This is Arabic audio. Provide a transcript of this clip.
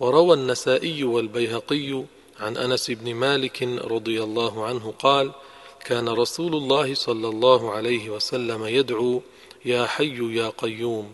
وروى النسائي والبيهقي عن أنس بن مالك رضي الله عنه قال كان رسول الله صلى الله عليه وسلم يدعو يا حي يا قيوم